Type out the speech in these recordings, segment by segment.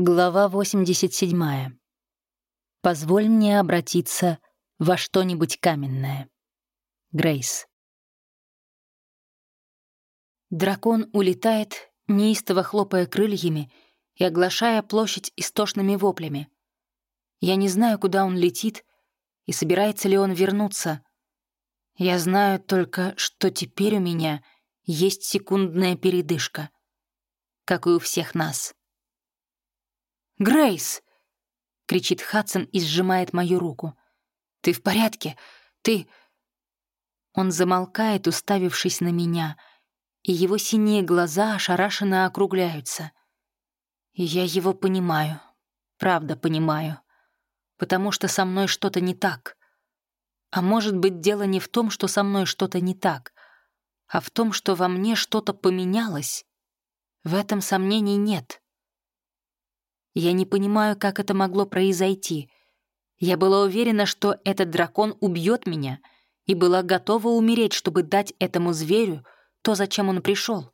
Глава 87. Позволь мне обратиться во что-нибудь каменное. Грейс. Дракон улетает, неистово хлопая крыльями и оглашая площадь истошными воплями. Я не знаю, куда он летит и собирается ли он вернуться. Я знаю только, что теперь у меня есть секундная передышка, как и у всех нас. «Грейс!» — кричит Хадсон и сжимает мою руку. «Ты в порядке? Ты...» Он замолкает, уставившись на меня, и его синие глаза ошарашенно округляются. Я его понимаю, правда понимаю, потому что со мной что-то не так. А может быть, дело не в том, что со мной что-то не так, а в том, что во мне что-то поменялось. В этом сомнений нет. Я не понимаю, как это могло произойти. Я была уверена, что этот дракон убьет меня, и была готова умереть, чтобы дать этому зверю то, зачем он пришел.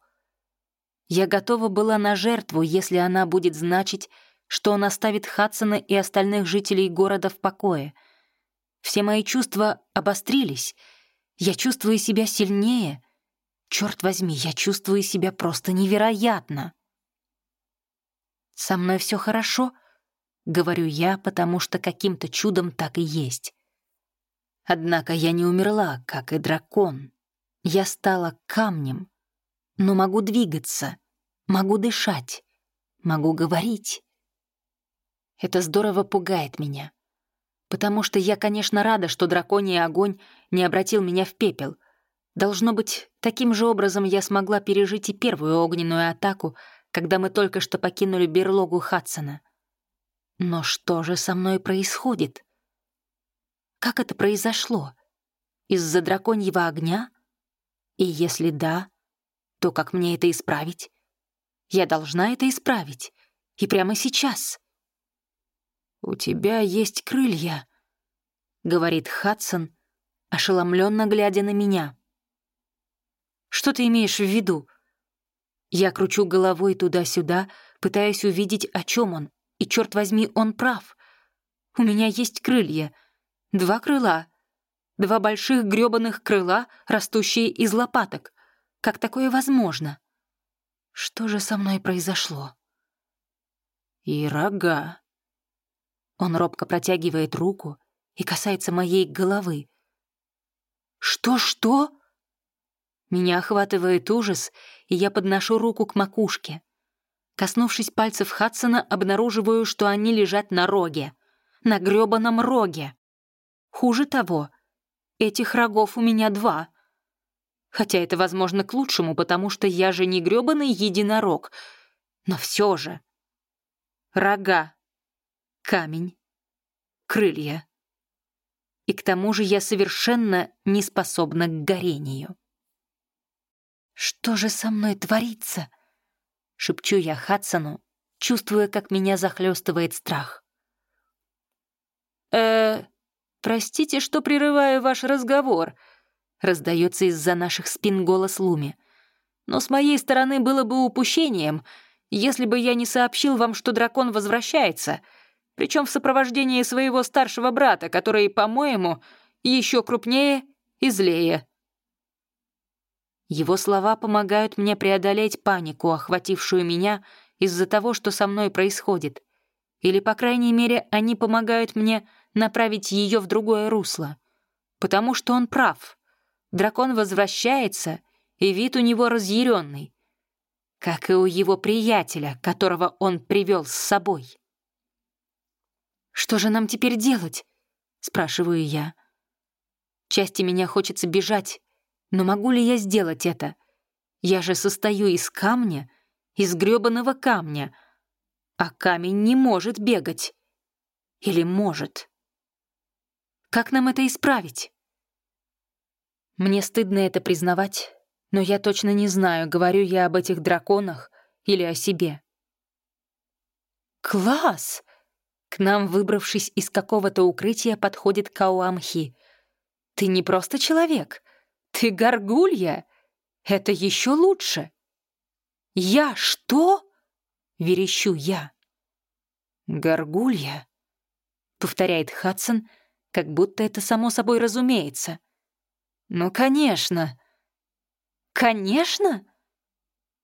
Я готова была на жертву, если она будет значить, что он оставит Хадсона и остальных жителей города в покое. Все мои чувства обострились. Я чувствую себя сильнее. Черт возьми, я чувствую себя просто невероятно. «Со мной все хорошо», — говорю я, потому что каким-то чудом так и есть. Однако я не умерла, как и дракон. Я стала камнем, но могу двигаться, могу дышать, могу говорить. Это здорово пугает меня, потому что я, конечно, рада, что драконий огонь не обратил меня в пепел. Должно быть, таким же образом я смогла пережить и первую огненную атаку, когда мы только что покинули берлогу Хадсона. Но что же со мной происходит? Как это произошло? Из-за драконьего огня? И если да, то как мне это исправить? Я должна это исправить. И прямо сейчас. «У тебя есть крылья», — говорит Хадсон, ошеломленно глядя на меня. «Что ты имеешь в виду?» Я кручу головой туда-сюда, пытаясь увидеть, о чем он. И, черт возьми, он прав. У меня есть крылья. Два крыла. Два больших грёбаных крыла, растущие из лопаток. Как такое возможно? Что же со мной произошло? И рога. Он робко протягивает руку и касается моей головы. «Что-что?» Меня охватывает ужас, и я подношу руку к макушке. Коснувшись пальцев Хадсона, обнаруживаю, что они лежат на роге. На грёбаном роге. Хуже того, этих рогов у меня два. Хотя это, возможно, к лучшему, потому что я же не грёбаный единорог. Но все же. Рога. Камень. Крылья. И к тому же я совершенно не способна к горению. «Что же со мной творится?» — шепчу я Хадсону, чувствуя, как меня захлестывает страх. э простите, что прерываю ваш разговор», — раздается из-за наших спин голос Луми. «Но с моей стороны было бы упущением, если бы я не сообщил вам, что дракон возвращается, причем в сопровождении своего старшего брата, который, по-моему, еще крупнее и злее». Его слова помогают мне преодолеть панику, охватившую меня из-за того, что со мной происходит. Или, по крайней мере, они помогают мне направить ее в другое русло. Потому что он прав. Дракон возвращается, и вид у него разъяренный. Как и у его приятеля, которого он привел с собой. «Что же нам теперь делать?» — спрашиваю я. Части меня хочется бежать, но могу ли я сделать это? Я же состою из камня, из грёбаного камня, а камень не может бегать. Или может? Как нам это исправить? Мне стыдно это признавать, но я точно не знаю, говорю я об этих драконах или о себе. «Класс!» К нам, выбравшись из какого-то укрытия, подходит Кауамхи. «Ты не просто человек. «Ты горгулья? Это еще лучше!» «Я что?» — верещу я. «Горгулья?» — повторяет Хадсон, как будто это само собой разумеется. «Ну, конечно!» «Конечно?»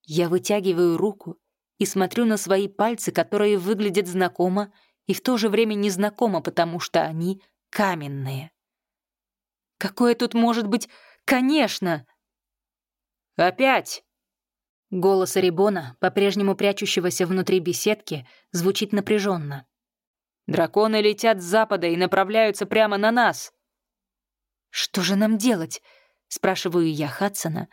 Я вытягиваю руку и смотрю на свои пальцы, которые выглядят знакомо и в то же время незнакомо, потому что они каменные. Какое тут может быть «конечно»? «Опять!» Голос Арибона, по-прежнему прячущегося внутри беседки, звучит напряженно. «Драконы летят с запада и направляются прямо на нас!» «Что же нам делать?» — спрашиваю я Хадсона,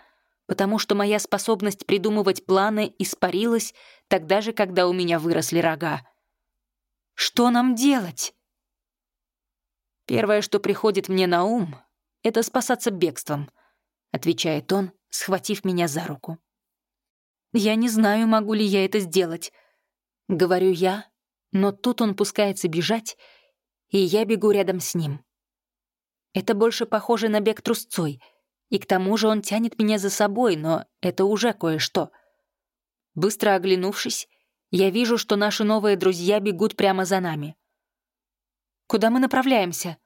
потому что моя способность придумывать планы испарилась тогда же, когда у меня выросли рога. «Что нам делать?» «Первое, что приходит мне на ум, это спасаться бегством», — отвечает он, схватив меня за руку. «Я не знаю, могу ли я это сделать», — говорю я, но тут он пускается бежать, и я бегу рядом с ним. Это больше похоже на бег трусцой, и к тому же он тянет меня за собой, но это уже кое-что. Быстро оглянувшись, я вижу, что наши новые друзья бегут прямо за нами. «Куда мы направляемся?»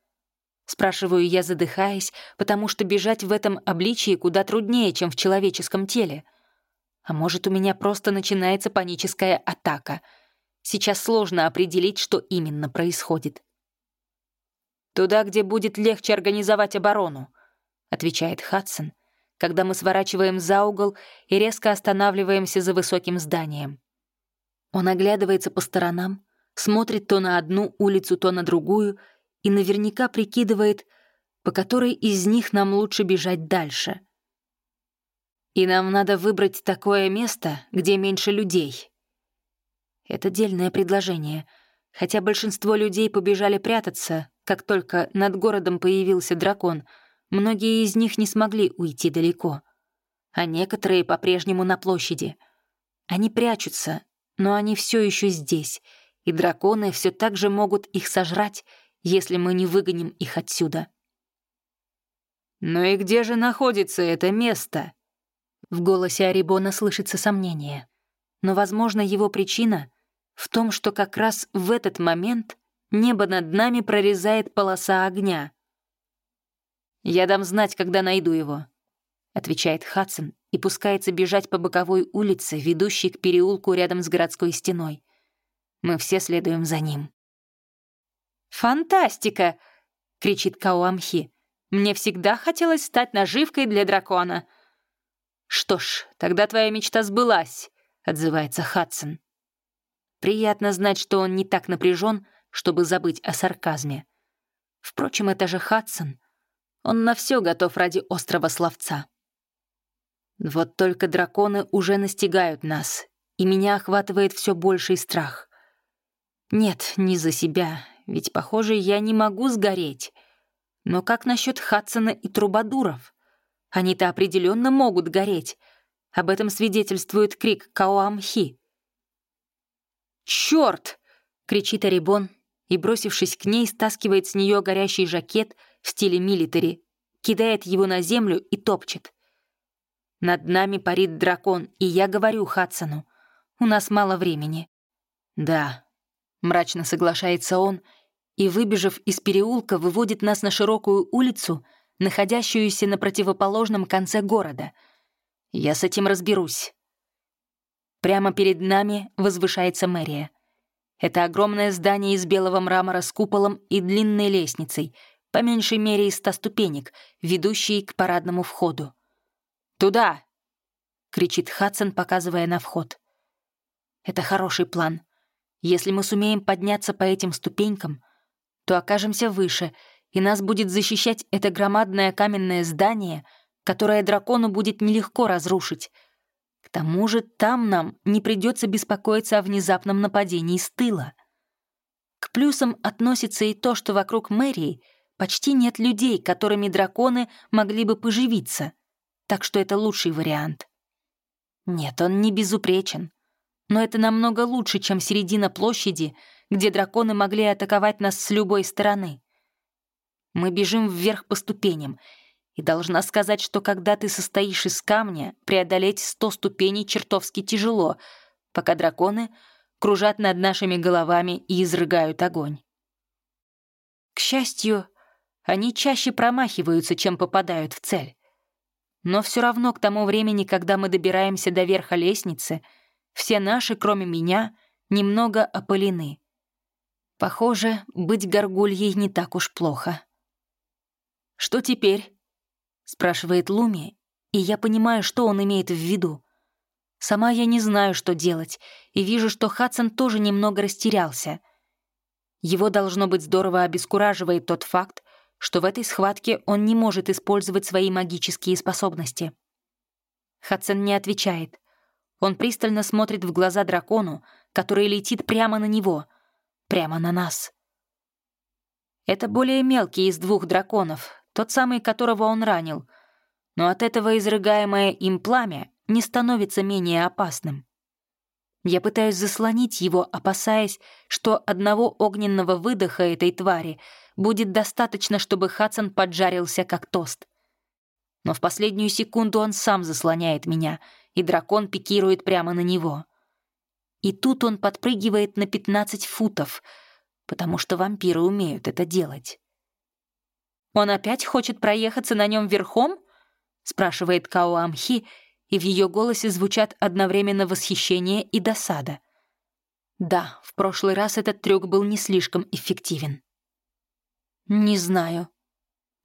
Спрашиваю я, задыхаясь, потому что бежать в этом обличии куда труднее, чем в человеческом теле. А может, у меня просто начинается паническая атака. Сейчас сложно определить, что именно происходит. «Туда, где будет легче организовать оборону», — отвечает Хадсон, когда мы сворачиваем за угол и резко останавливаемся за высоким зданием. Он оглядывается по сторонам, смотрит то на одну улицу, то на другую и наверняка прикидывает, по которой из них нам лучше бежать дальше. И нам надо выбрать такое место, где меньше людей. Это дельное предложение, хотя большинство людей побежали прятаться, как только над городом появился дракон, многие из них не смогли уйти далеко. А некоторые по-прежнему на площади. Они прячутся, но они все еще здесь, и драконы все так же могут их сожрать, если мы не выгоним их отсюда. «Ну и где же находится это место?» В голосе Арибона слышится сомнение. Но, возможно, его причина в том, что как раз в этот момент небо над нами прорезает полоса огня. «Я дам знать, когда найду его», — отвечает Хадсон и пускается бежать по боковой улице, ведущей к переулку рядом с городской стеной. Мы все следуем за ним. «Фантастика!» — кричит Кауамхи. «Мне всегда хотелось стать наживкой для дракона». «Что ж, тогда твоя мечта сбылась», — отзывается Хадсон. Приятно знать, что он не так напряжен, чтобы забыть о сарказме. Впрочем, это же Хадсон. Он на все готов ради острого словца. Вот только драконы уже настигают нас, и меня охватывает все больший страх. Нет, не за себя, ведь, похоже, я не могу сгореть. Но как насчет Хадсона и Трубадуров? Они-то определенно могут гореть. Об этом свидетельствует крик Каоамхи. «Чёрт!» — кричит Арибон и, бросившись к ней, стаскивает с нее горящий жакет в стиле милитари, кидает его на землю и топчет. Над нами парит дракон, и я говорю Хадсону, у нас мало времени. Да, мрачно соглашается он и, выбежав из переулка, выводит нас на широкую улицу, находящуюся на противоположном конце города. Я с этим разберусь. Прямо перед нами возвышается мэрия. Это огромное здание из белого мрамора с куполом и длинной лестницей, по меньшей мере из ста ступенек, ведущей к парадному входу. «Туда!» — кричит Хадсон, показывая на вход. «Это хороший план. Если мы сумеем подняться по этим ступенькам, то окажемся выше, и нас будет защищать это громадное каменное здание, которое дракону будет нелегко разрушить. К тому же там нам не придется беспокоиться о внезапном нападении с тыла. К плюсам относится и то, что вокруг мэрии почти нет людей, которыми драконы могли бы поживиться, так что это лучший вариант. Нет, он не безупречен но это намного лучше, чем середина площади, где драконы могли атаковать нас с любой стороны. Мы бежим вверх по ступеням, и должна сказать, что когда ты состоишь из камня, преодолеть сто ступеней чертовски тяжело, пока драконы кружат над нашими головами и изрыгают огонь. К счастью, они чаще промахиваются, чем попадают в цель. Но все равно к тому времени, когда мы добираемся до верха лестницы, все наши, кроме меня, немного опалены. Похоже, быть горгульей не так уж плохо. «Что теперь?» — спрашивает Луми, и я понимаю, что он имеет в виду. Сама я не знаю, что делать, и вижу, что Хадсон тоже немного растерялся. Его, должно быть, здорово обескураживает тот факт, что в этой схватке он не может использовать свои магические способности. Хадсон не отвечает. Он пристально смотрит в глаза дракону, который летит прямо на него, прямо на нас. Это более мелкий из двух драконов, тот самый, которого он ранил, но от этого изрыгаемое им пламя не становится менее опасным. Я пытаюсь заслонить его, опасаясь, что одного огненного выдоха этой твари будет достаточно, чтобы Хадсон поджарился как тост. Но в последнюю секунду он сам заслоняет меня, и дракон пикирует прямо на него. И тут он подпрыгивает на 15 футов, потому что вампиры умеют это делать. «Он опять хочет проехаться на нем верхом?» — спрашивает Као Амхи, и в ее голосе звучат одновременно восхищение и досада. Да, в прошлый раз этот трюк был не слишком эффективен. «Не знаю».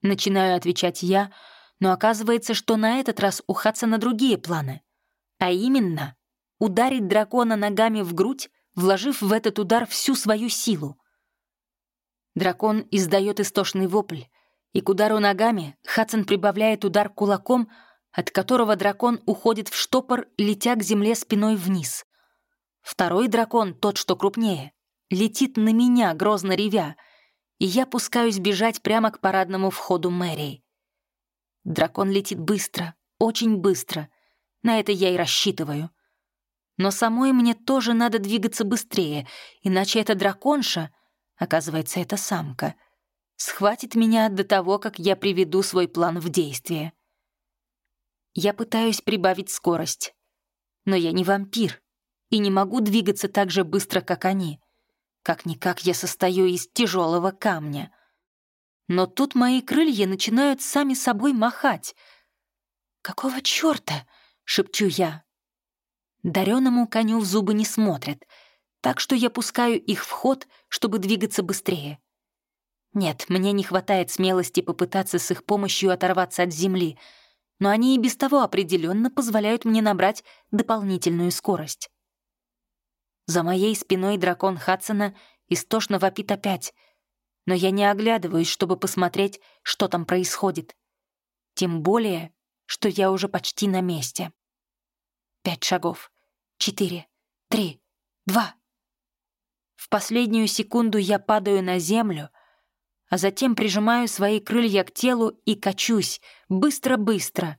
Начинаю отвечать я, но оказывается, что на этот раз у Хадсона другие планы. А именно, ударить дракона ногами в грудь, вложив в этот удар всю свою силу. Дракон издает истошный вопль, и к удару ногами Хадсон прибавляет удар кулаком, от которого дракон уходит в штопор, летя к земле спиной вниз. Второй дракон, тот, что крупнее, летит на меня, грозно ревя, и я пускаюсь бежать прямо к парадному входу мэрии. Дракон летит быстро, очень быстро. На это я и рассчитываю. Но самой мне тоже надо двигаться быстрее, иначе эта драконша, оказывается, это самка, схватит меня до того, как я приведу свой план в действие. Я пытаюсь прибавить скорость. Но я не вампир и не могу двигаться так же быстро, как они. Как-никак я состою из тяжелого камня. Но тут мои крылья начинают сами собой махать. «Какого чёрта?» — шепчу я. Дареному коню в зубы не смотрят, так что я пускаю их в ход, чтобы двигаться быстрее. Нет, мне не хватает смелости попытаться с их помощью оторваться от земли — но они и без того определенно позволяют мне набрать дополнительную скорость. За моей спиной дракон Хадсона истошно вопит опять, но я не оглядываюсь, чтобы посмотреть, что там происходит. Тем более, что я уже почти на месте. Пять шагов. Четыре. Три. Два. В последнюю секунду я падаю на землю, а затем прижимаю свои крылья к телу и качусь, быстро-быстро.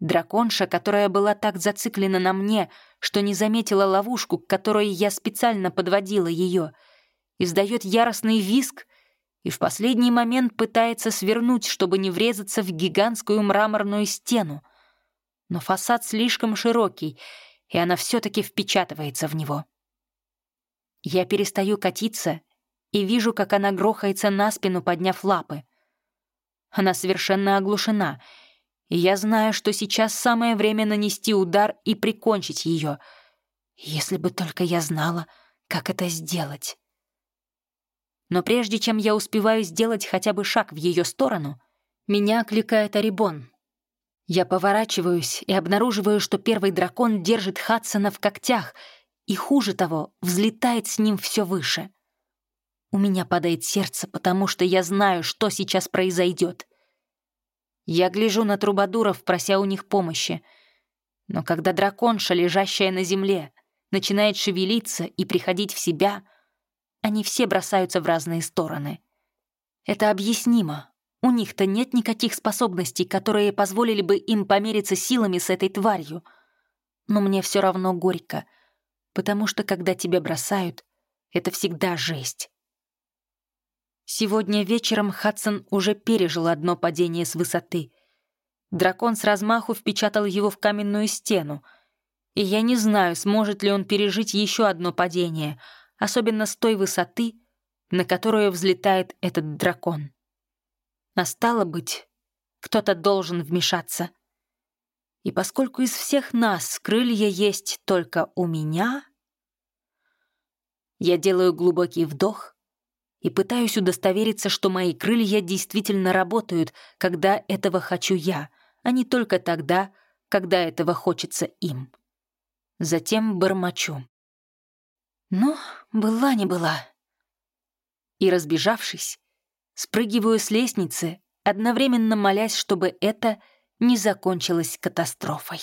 Драконша, которая была так зациклена на мне, что не заметила ловушку, к которой я специально подводила ее, издает яростный визг и в последний момент пытается свернуть, чтобы не врезаться в гигантскую мраморную стену. Но фасад слишком широкий, и она все-таки впечатывается в него. Я перестаю катиться и вижу, как она грохается на спину, подняв лапы. Она совершенно оглушена, и я знаю, что сейчас самое время нанести удар и прикончить ее. Если бы только я знала, как это сделать. Но прежде чем я успеваю сделать хотя бы шаг в ее сторону, меня окликает Арибон. Я поворачиваюсь и обнаруживаю, что первый дракон держит Хадсона в когтях и, хуже того, взлетает с ним все выше. У меня падает сердце, потому что я знаю, что сейчас произойдет. Я гляжу на трубадуров, прося у них помощи. Но когда драконша, лежащая на земле, начинает шевелиться и приходить в себя, они все бросаются в разные стороны. Это объяснимо. У них-то нет никаких способностей, которые позволили бы им помериться силами с этой тварью. Но мне все равно горько, потому что когда тебя бросают, это всегда жесть. Сегодня вечером Хадсон уже пережил одно падение с высоты. Дракон с размаху впечатал его в каменную стену. И я не знаю, сможет ли он пережить еще одно падение, особенно с той высоты, на которую взлетает этот дракон. А стало быть, кто-то должен вмешаться. И поскольку из всех нас крылья есть только у меня, я делаю глубокий вдох и пытаюсь удостовериться, что мои крылья действительно работают, когда этого хочу я, а не только тогда, когда этого хочется им. Затем бормочу. Ну, была не была. И, разбежавшись, спрыгиваю с лестницы, одновременно молясь, чтобы это не закончилось катастрофой.